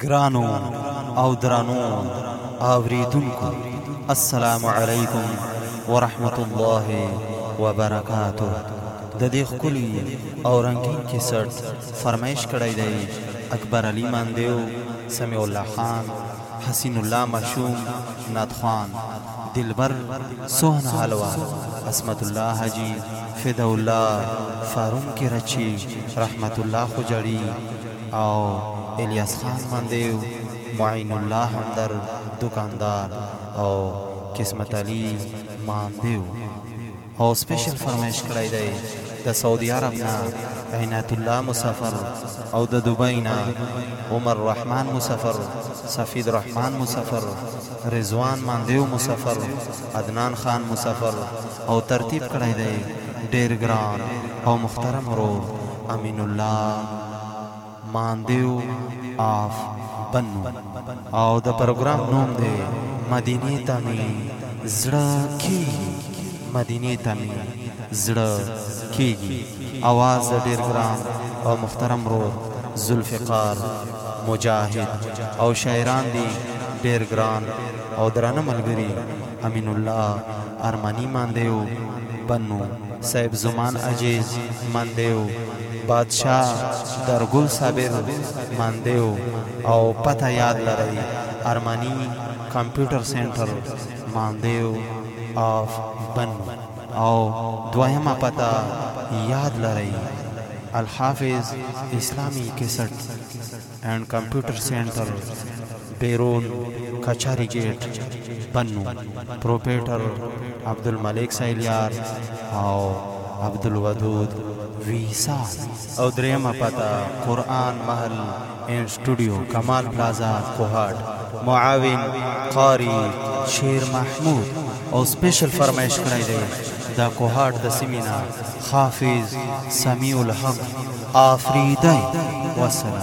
ګرانو او درانو اوریدونکو السلام علیکم ورحمت الله وبرکاته د دې خولي او رنگین کیسټ فرمایش کړی دی اکبر علی ماندیو سمیع الله خان حسین الله مشوم نادخوان دلبر سوهن حلوا عصمت الله حاجی فدا الله فاروم کرچی رحمت الله خجړی او الیاس خان ماندیو، معین الله همدرد دوکاندار او قسمت علي ماندیو او سپیشل فرمایش کړی دی د سعودي عرب نه عنایت الله مسافر او د دوبۍ نه عمر رحمان مسافر سفید رحمان مسافر رضوان ماندیو مسافر عدنان خان مسافر او ترتیب کړی دی ډیر ګران او مخترم ورور امین الله ماندیو آف بنو او د پروګرام نوم دی مدینه ته می زړه کیږي مدینه ته می زړه کیږي اواز ډیر ګران او محترم رو ذوالفقار مجاهد او شاعران دی ډیر ګران او درانه ملګری امین الله ارمانی ماندیو بنو صاحب زمان عجیز ماندیو بادشاہ درګل صابر ماندیو او پته یاد لرئ ارمانی کمپیوټر سنټر ماندیو اف بن او دویمه پته یاد لرئ الحافظ اسلامی کیسټ اینډ کمپیوټر سینټر بیرون کچاری گیټ بنو پروپیټر عبدالملک سیلیار او عبدالودود ویسا او دریم پتا قرآن محل اینڈ سٹوڈیو کمال پلازا کوهاټ معاون قاری شیر محمود او سپیشل فرمایش کړی دی دا کوهاټ د سیمینا حافظ سمیع الحق آفریدی وسلام.